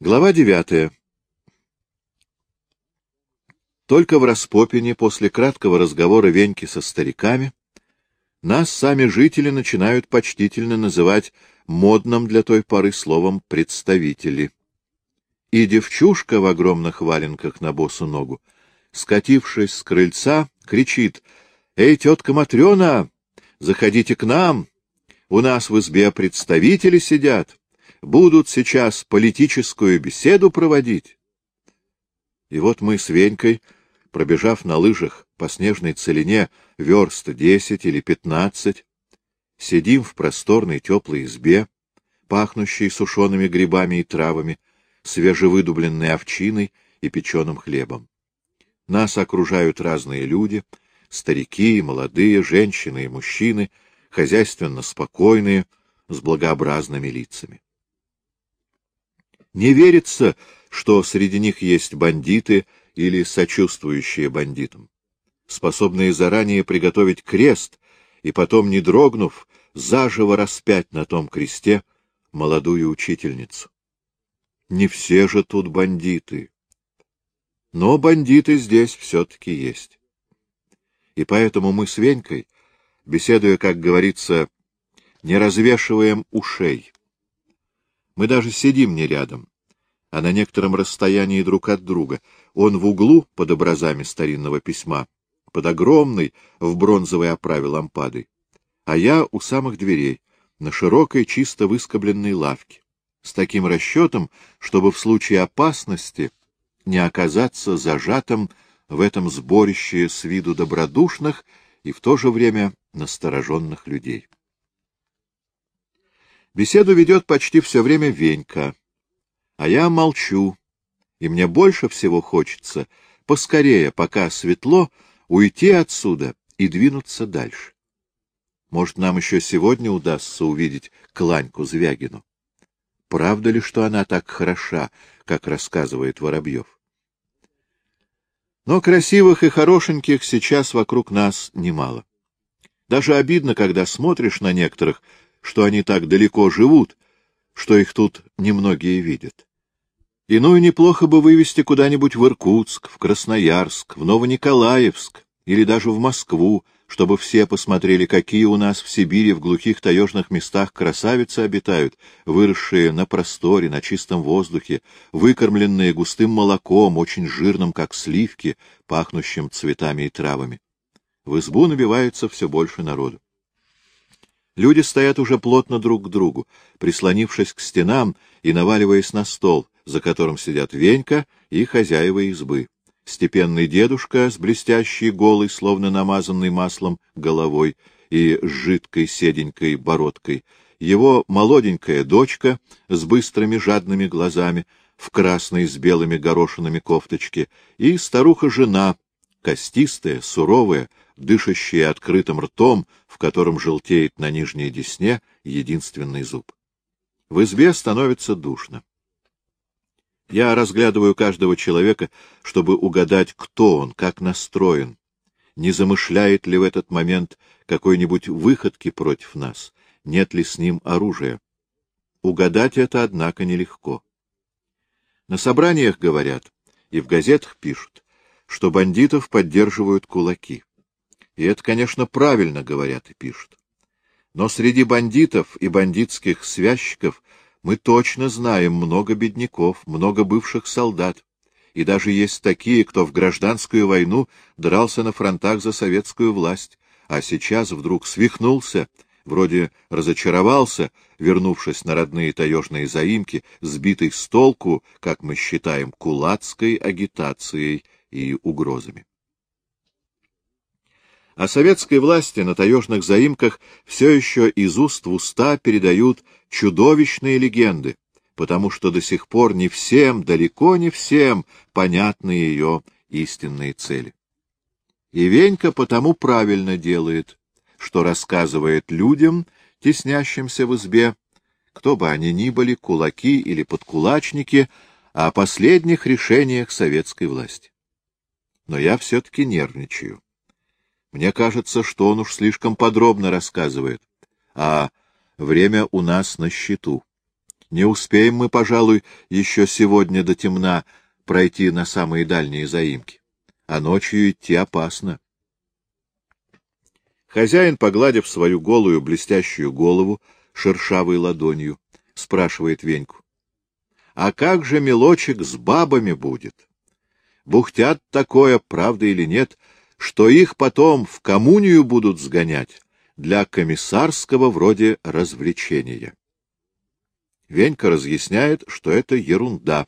Глава девятая. Только в Распопине, после краткого разговора Веньки со стариками, нас сами жители начинают почтительно называть модным для той поры словом «представители». И девчушка в огромных валенках на босу ногу, скатившись с крыльца, кричит «Эй, тетка Матрена, заходите к нам! У нас в избе представители сидят, будут сейчас политическую беседу проводить». И вот мы с Венькой, пробежав на лыжах по снежной целине верст десять или пятнадцать, сидим в просторной теплой избе, пахнущей сушеными грибами и травами, свежевыдубленной овчиной и печеным хлебом. Нас окружают разные люди, старики, молодые, женщины и мужчины, хозяйственно спокойные, с благообразными лицами. Не верится, что среди них есть бандиты или сочувствующие бандитам, способные заранее приготовить крест и потом, не дрогнув, заживо распять на том кресте молодую учительницу. Не все же тут бандиты. Но бандиты здесь все-таки есть. И поэтому мы с Венькой, беседуя, как говорится, не развешиваем ушей. Мы даже сидим не рядом, а на некотором расстоянии друг от друга. Он в углу под образами старинного письма, под огромной в бронзовой оправе лампадой, а я у самых дверей, на широкой чисто выскобленной лавке, с таким расчетом, чтобы в случае опасности не оказаться зажатым в этом сборище с виду добродушных и в то же время настороженных людей. Беседу ведет почти все время Венька, а я молчу, и мне больше всего хочется поскорее, пока светло, уйти отсюда и двинуться дальше. Может, нам еще сегодня удастся увидеть Кланьку Звягину. Правда ли, что она так хороша, как рассказывает Воробьев? Но красивых и хорошеньких сейчас вокруг нас немало. Даже обидно, когда смотришь на некоторых, что они так далеко живут, что их тут немногие видят. Иную неплохо бы вывести куда-нибудь в Иркутск, в Красноярск, в Новониколаевск или даже в Москву, чтобы все посмотрели, какие у нас в Сибири в глухих таежных местах красавицы обитают, выросшие на просторе, на чистом воздухе, выкормленные густым молоком, очень жирным, как сливки, пахнущим цветами и травами. В избу набивается все больше народу. Люди стоят уже плотно друг к другу, прислонившись к стенам и наваливаясь на стол, за которым сидят Венька и хозяева избы. Степенный дедушка с блестящей голой, словно намазанной маслом, головой и с жидкой седенькой бородкой, его молоденькая дочка с быстрыми жадными глазами, в красной с белыми горошинами кофточке, и старуха-жена, костистая, суровая, дышащая открытым ртом, в котором желтеет на нижней десне единственный зуб. В избе становится душно. Я разглядываю каждого человека, чтобы угадать, кто он, как настроен, не замышляет ли в этот момент какой-нибудь выходки против нас, нет ли с ним оружия. Угадать это, однако, нелегко. На собраниях говорят, и в газетах пишут, что бандитов поддерживают кулаки. И это, конечно, правильно говорят и пишут. Но среди бандитов и бандитских связчиков мы точно знаем много бедняков, много бывших солдат, и даже есть такие, кто в гражданскую войну дрался на фронтах за советскую власть, а сейчас вдруг свихнулся, вроде разочаровался, вернувшись на родные таежные заимки, сбитый с толку, как мы считаем, кулацкой агитацией и угрозами. О советской власти на таежных заимках все еще из уст в уста передают чудовищные легенды, потому что до сих пор не всем, далеко не всем понятны ее истинные цели. И Венька потому правильно делает, что рассказывает людям, теснящимся в избе, кто бы они ни были, кулаки или подкулачники, о последних решениях советской власти. Но я все-таки нервничаю. Мне кажется, что он уж слишком подробно рассказывает, а время у нас на счету. Не успеем мы, пожалуй, еще сегодня до темна пройти на самые дальние заимки. А ночью идти опасно. Хозяин, погладив свою голую блестящую голову шершавой ладонью, спрашивает Веньку. — А как же, мелочек, с бабами будет? Бухтят такое, правда или нет, что их потом в коммунию будут сгонять для комиссарского вроде развлечения. Венька разъясняет, что это ерунда.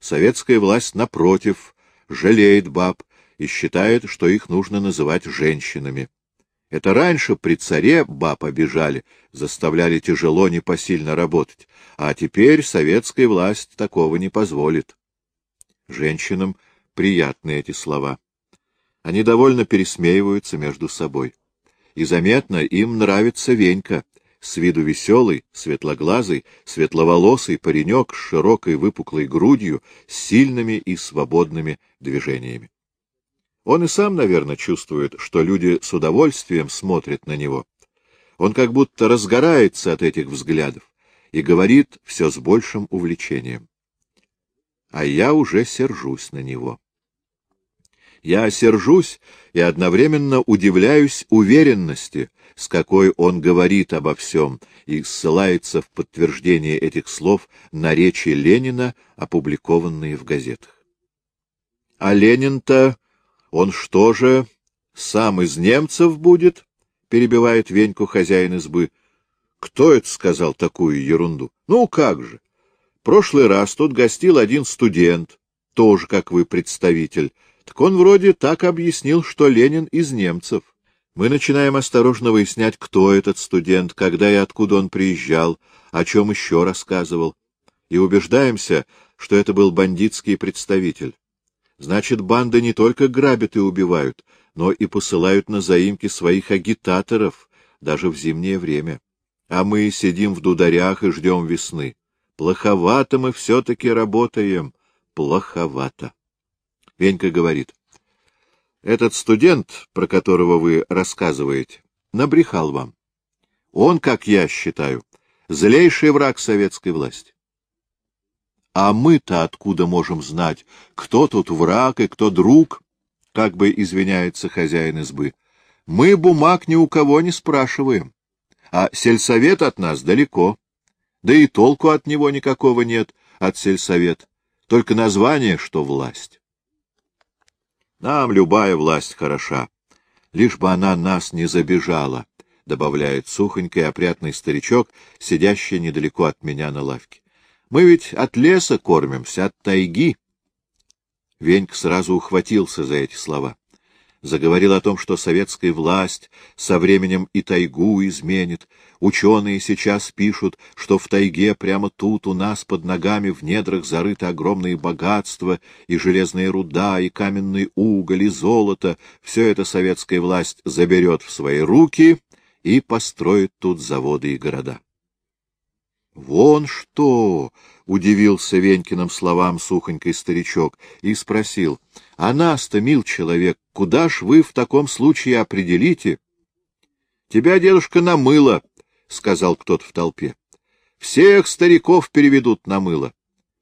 Советская власть, напротив, жалеет баб и считает, что их нужно называть женщинами. Это раньше при царе баб обижали, заставляли тяжело непосильно работать, а теперь советская власть такого не позволит. Женщинам приятны эти слова. Они довольно пересмеиваются между собой. И заметно, им нравится Венька, с виду веселый, светлоглазый, светловолосый паренек с широкой выпуклой грудью, с сильными и свободными движениями. Он и сам, наверное, чувствует, что люди с удовольствием смотрят на него. Он как будто разгорается от этих взглядов и говорит все с большим увлечением. А я уже сержусь на него. Я сержусь и одновременно удивляюсь уверенности, с какой он говорит обо всем и ссылается в подтверждение этих слов на речи Ленина, опубликованные в газетах. А Ленин-то, он что же, сам из немцев будет? — перебивает Веньку хозяин избы. — Кто это сказал такую ерунду? Ну, как же. Прошлый раз тут гостил один студент, тоже, как вы, представитель, так он вроде так объяснил, что Ленин из немцев. Мы начинаем осторожно выяснять, кто этот студент, когда и откуда он приезжал, о чем еще рассказывал, и убеждаемся, что это был бандитский представитель. Значит, банды не только грабят и убивают, но и посылают на заимки своих агитаторов, даже в зимнее время. А мы сидим в дударях и ждем весны. Плоховато мы все-таки работаем, плоховато. Венька говорит. Этот студент, про которого вы рассказываете, набрехал вам. Он, как я считаю, злейший враг советской власти. А мы-то откуда можем знать, кто тут враг и кто друг? Как бы извиняется хозяин избы. Мы бумаг ни у кого не спрашиваем, а сельсовет от нас далеко. Да и толку от него никакого нет, от сельсовет. Только название, что власть. Нам любая власть хороша, лишь бы она нас не забежала, — добавляет сухонький опрятный старичок, сидящий недалеко от меня на лавке. Мы ведь от леса кормимся, от тайги. Веньк сразу ухватился за эти слова заговорил о том, что советская власть со временем и тайгу изменит. Ученые сейчас пишут, что в тайге прямо тут у нас под ногами в недрах зарыты огромные богатства, и железная руда, и каменный уголь, и золото. Все это советская власть заберет в свои руки и построит тут заводы и города. — Вон что! — удивился Венькиным словам сухонький старичок и спросил. — А нас-то, мил человек, куда ж вы в таком случае определите? — Тебя, дедушка, на мыло, — сказал кто-то в толпе. — Всех стариков переведут на мыло.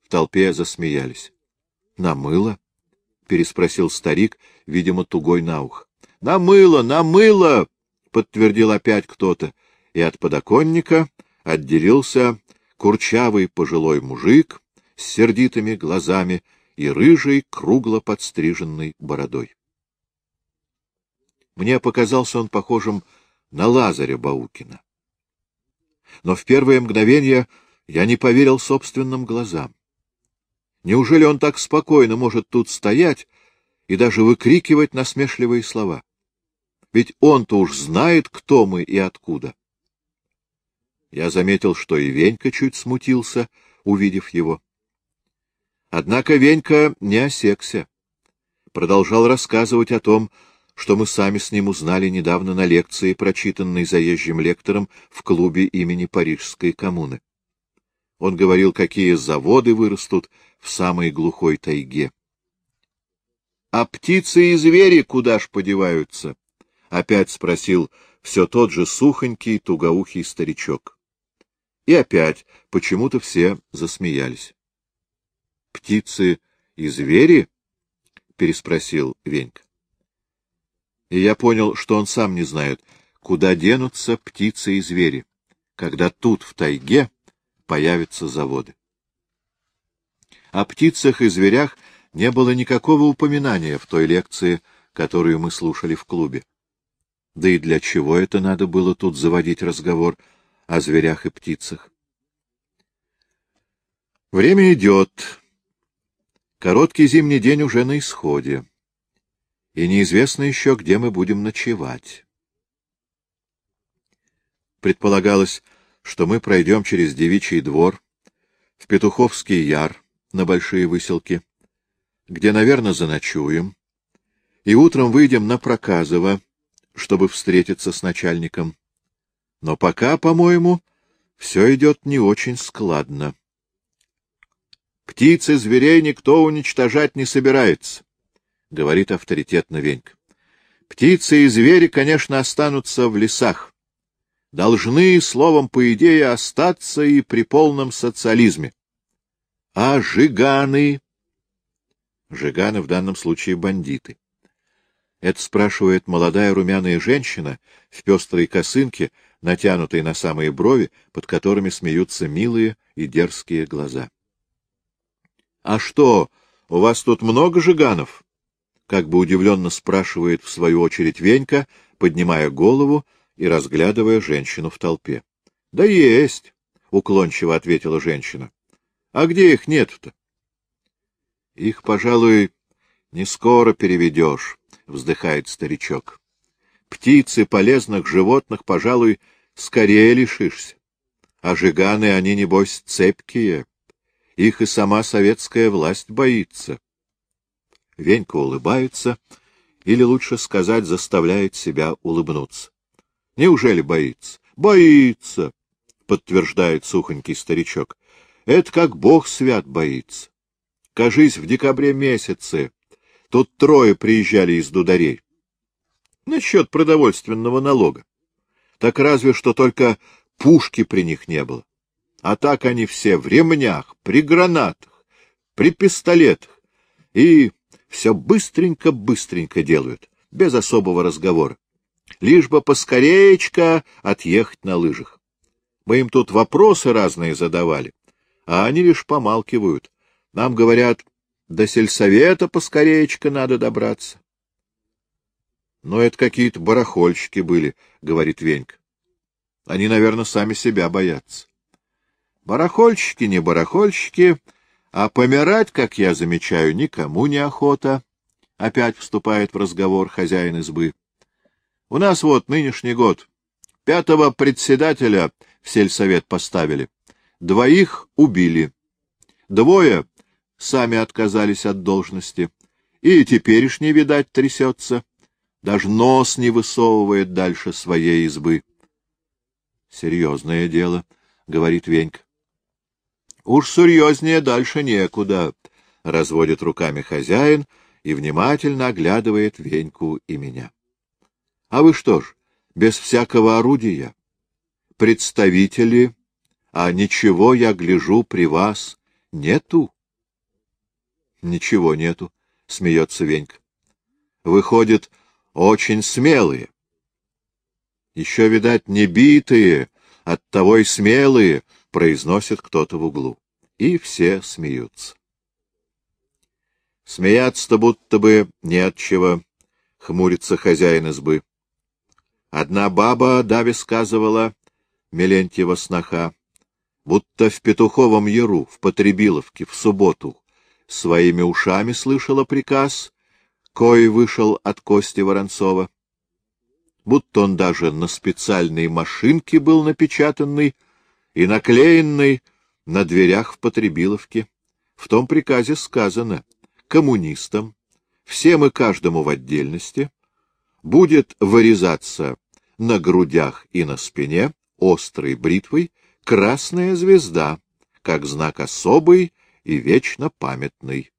В толпе засмеялись. — На мыло? — переспросил старик, видимо, тугой на ухо. — На мыло, на мыло! — подтвердил опять кто-то, и от подоконника отделился курчавый пожилой мужик с сердитыми глазами и рыжей, кругло подстриженной бородой. Мне показался он похожим на Лазаря Баукина. Но в первое мгновение я не поверил собственным глазам. Неужели он так спокойно может тут стоять и даже выкрикивать насмешливые слова? Ведь он-то уж знает, кто мы и откуда. Я заметил, что и Венька чуть смутился, увидев его. Однако Венька не осекся. Продолжал рассказывать о том, что мы сами с ним узнали недавно на лекции, прочитанной заезжим лектором в клубе имени Парижской коммуны. Он говорил, какие заводы вырастут в самой глухой тайге. — А птицы и звери куда ж подеваются? — опять спросил все тот же сухонький, тугоухий старичок. И опять почему-то все засмеялись. — Птицы и звери? — переспросил Венька. И я понял, что он сам не знает, куда денутся птицы и звери, когда тут, в тайге, появятся заводы. О птицах и зверях не было никакого упоминания в той лекции, которую мы слушали в клубе. Да и для чего это надо было тут заводить разговор о зверях и птицах? Время идет. Короткий зимний день уже на исходе. И неизвестно еще, где мы будем ночевать. Предполагалось, что мы пройдем через Девичий двор, в Петуховский яр на Большие Выселки, где, наверное, заночуем, и утром выйдем на Проказово, чтобы встретиться с начальником. Но пока, по-моему, все идет не очень складно. Птицы, зверей никто уничтожать не собирается, — говорит авторитетно Венька. Птицы и звери, конечно, останутся в лесах. Должны, словом, по идее, остаться и при полном социализме. А жиганы? Жиганы в данном случае бандиты. Это спрашивает молодая румяная женщина в пестрой косынке, натянутой на самые брови, под которыми смеются милые и дерзкие глаза. — А что, у вас тут много жиганов? — как бы удивленно спрашивает в свою очередь Венька, поднимая голову и разглядывая женщину в толпе. — Да есть, — уклончиво ответила женщина. — А где их нет-то? — Их, пожалуй, не скоро переведешь вздыхает старичок. Птицы, полезных животных, пожалуй, скорее лишишься. А жиганы, они, небось, цепкие. Их и сама советская власть боится. Венька улыбается, или, лучше сказать, заставляет себя улыбнуться. Неужели боится? Боится, подтверждает сухонький старичок. Это как бог свят боится. Кажись, в декабре месяце Тут трое приезжали из дударей. Насчет продовольственного налога. Так разве что только пушки при них не было. А так они все в ремнях, при гранатах, при пистолетах. И все быстренько-быстренько делают, без особого разговора. Лишь бы поскоречко отъехать на лыжах. Мы им тут вопросы разные задавали, а они лишь помалкивают. Нам говорят, до сельсовета поскоречко надо добраться. — Но это какие-то барахольщики были, — говорит Венька. Они, наверное, сами себя боятся. Барахольщики не барахольщики, а помирать, как я замечаю, никому не охота. Опять вступает в разговор хозяин избы. У нас вот нынешний год. Пятого председателя в сельсовет поставили. Двоих убили. Двое сами отказались от должности, и теперешний, видать, трясется, даже нос не высовывает дальше своей избы. — Серьезное дело, — говорит Венька. — Уж серьезнее дальше некуда, — разводит руками хозяин и внимательно оглядывает Веньку и меня. — А вы что ж, без всякого орудия? Представители, а ничего, я гляжу, при вас нету? — Ничего нету, — смеется Венька. — Выходит, очень смелые. — Еще, видать, не битые, оттого и смелые, — произносит кто-то в углу. И все смеются. Смеяться-то будто бы не от чего, — хмурится хозяин избы. Одна баба Дави сказывала, Мелентьева сноха, будто в Петуховом Яру, в Потребиловке, в субботу своими ушами слышала приказ, кой вышел от Кости Воронцова. Будто он даже на специальной машинке был напечатанный и наклеенный на дверях в Потребиловке. В том приказе сказано коммунистам, всем и каждому в отдельности, будет вырезаться на грудях и на спине острой бритвой красная звезда, как знак особый и вечно памятный.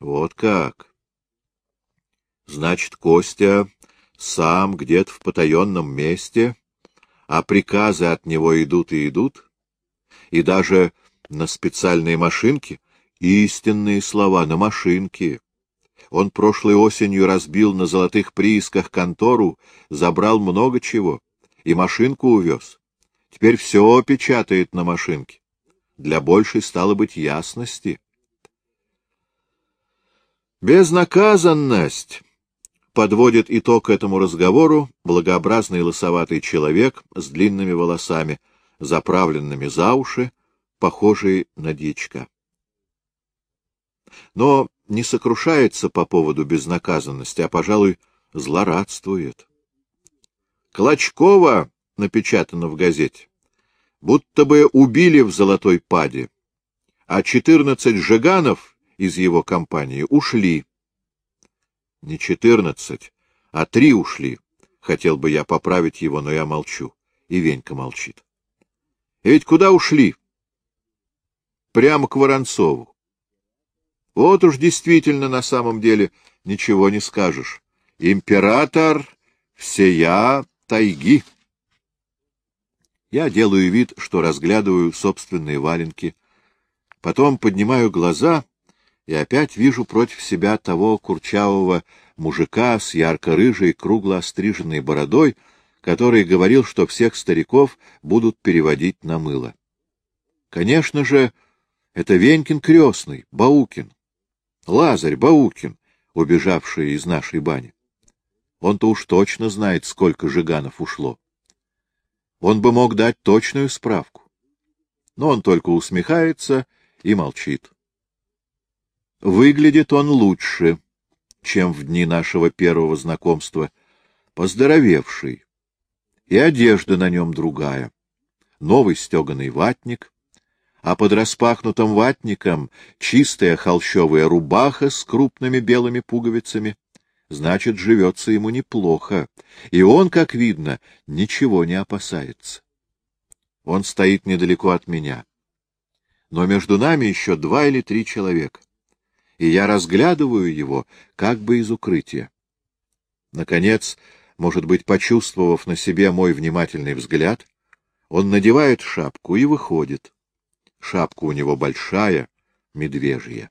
Вот как. Значит, Костя сам где-то в потаенном месте а приказы от него идут и идут, и даже на специальные машинки, истинные слова на машинке. Он прошлой осенью разбил на золотых приисках контору, забрал много чего, и машинку увез. Теперь все печатает на машинке. Для большей, стало быть, ясности. Безнаказанность подводит итог этому разговору благообразный лысоватый человек с длинными волосами, заправленными за уши, похожий на дичка. Но не сокрушается по поводу безнаказанности, а, пожалуй, злорадствует. Клочкова напечатано в газете, будто бы убили в Золотой Паде, а четырнадцать жиганов из его компании ушли. Не четырнадцать, а три ушли. Хотел бы я поправить его, но я молчу. И Венька молчит. И ведь куда ушли? Прямо к Воронцову. Вот уж действительно на самом деле ничего не скажешь. Император всея тайги. Я делаю вид, что разглядываю собственные валенки, потом поднимаю глаза и опять вижу против себя того курчавого мужика с ярко-рыжей, кругло остриженной бородой, который говорил, что всех стариков будут переводить на мыло. Конечно же, это Венькин крестный, Баукин. Лазарь Баукин, убежавший из нашей бани. Он-то уж точно знает, сколько жиганов ушло. Он бы мог дать точную справку. Но он только усмехается и молчит. Выглядит он лучше, чем в дни нашего первого знакомства, поздоровевший, и одежда на нем другая. Новый стеганый ватник, а под распахнутым ватником чистая холщовая рубаха с крупными белыми пуговицами. Значит, живется ему неплохо, и он, как видно, ничего не опасается. Он стоит недалеко от меня. Но между нами еще два или три человека и я разглядываю его как бы из укрытия. Наконец, может быть, почувствовав на себе мой внимательный взгляд, он надевает шапку и выходит. Шапка у него большая, медвежья.